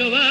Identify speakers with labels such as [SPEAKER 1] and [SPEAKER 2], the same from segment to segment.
[SPEAKER 1] भगवा।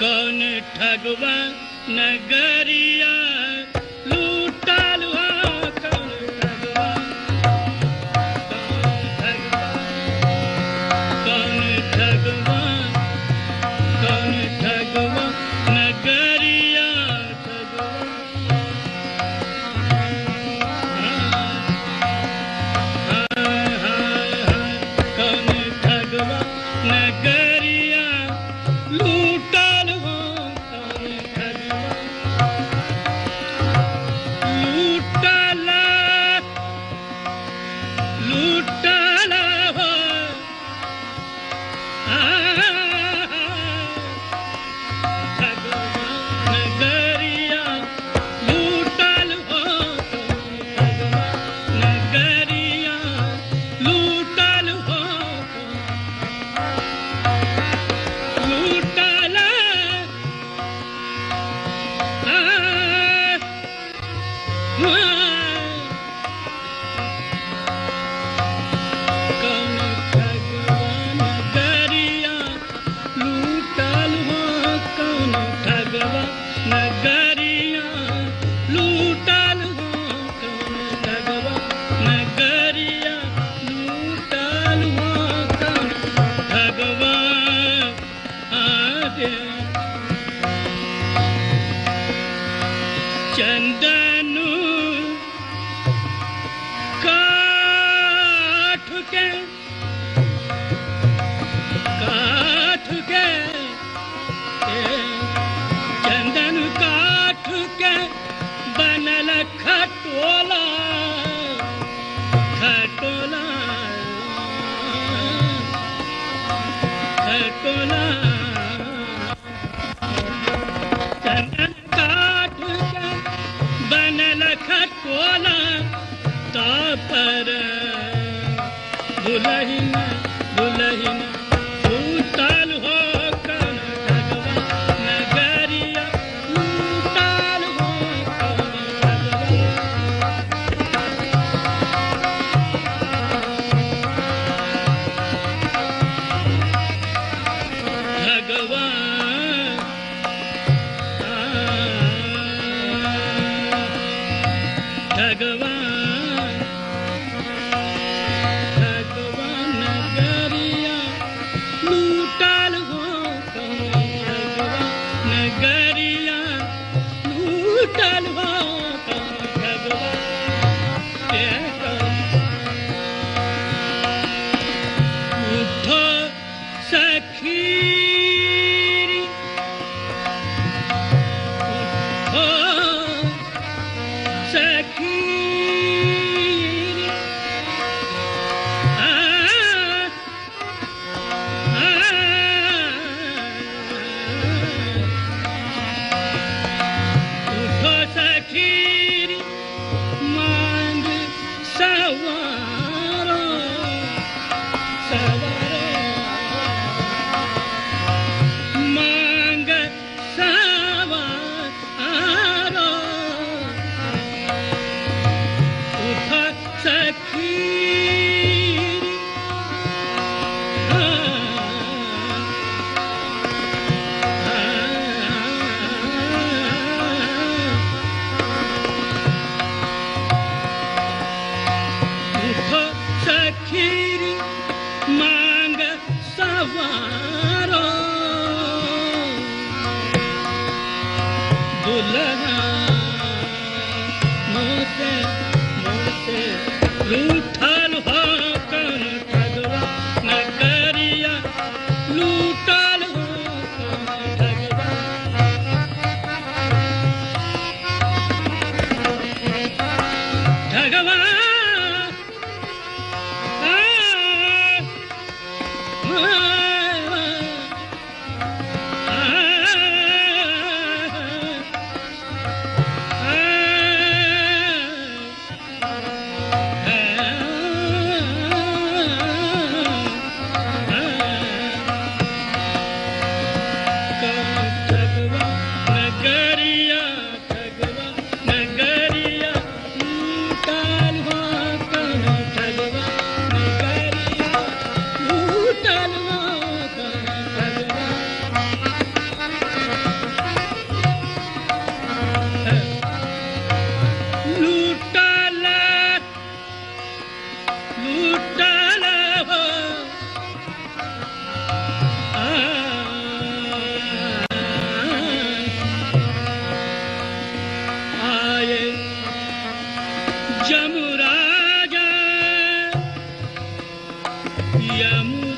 [SPEAKER 1] कौन ठगवा नगरिया Yeah. दुलहिन दुलहिन भूताल हो कन भगवा नगरिया भूताल हो कन भगवा भगवा भगवा Não Yeah. Yeah.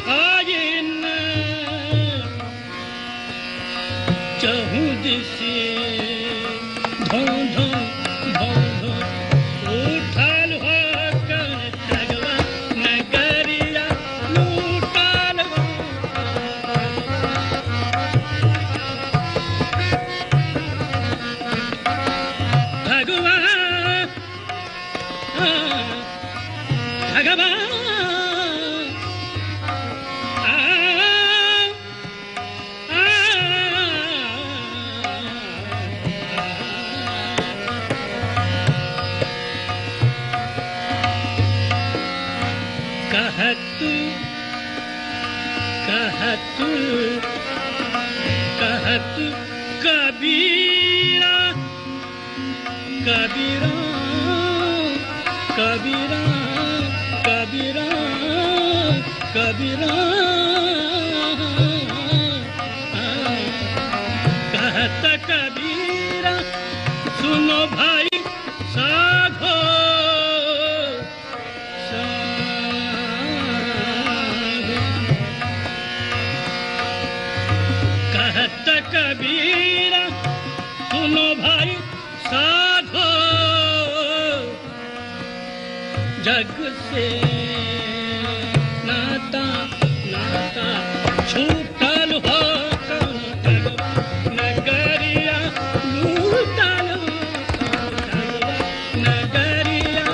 [SPEAKER 1] खाइन चहूं दिस कहत कहत कहत कबीरा कबीरा कबीरा कबीरा कबीरा कहत कबीरा सुनो भाई जग से। नाता नाता छूटल हो नगरिया नगरिया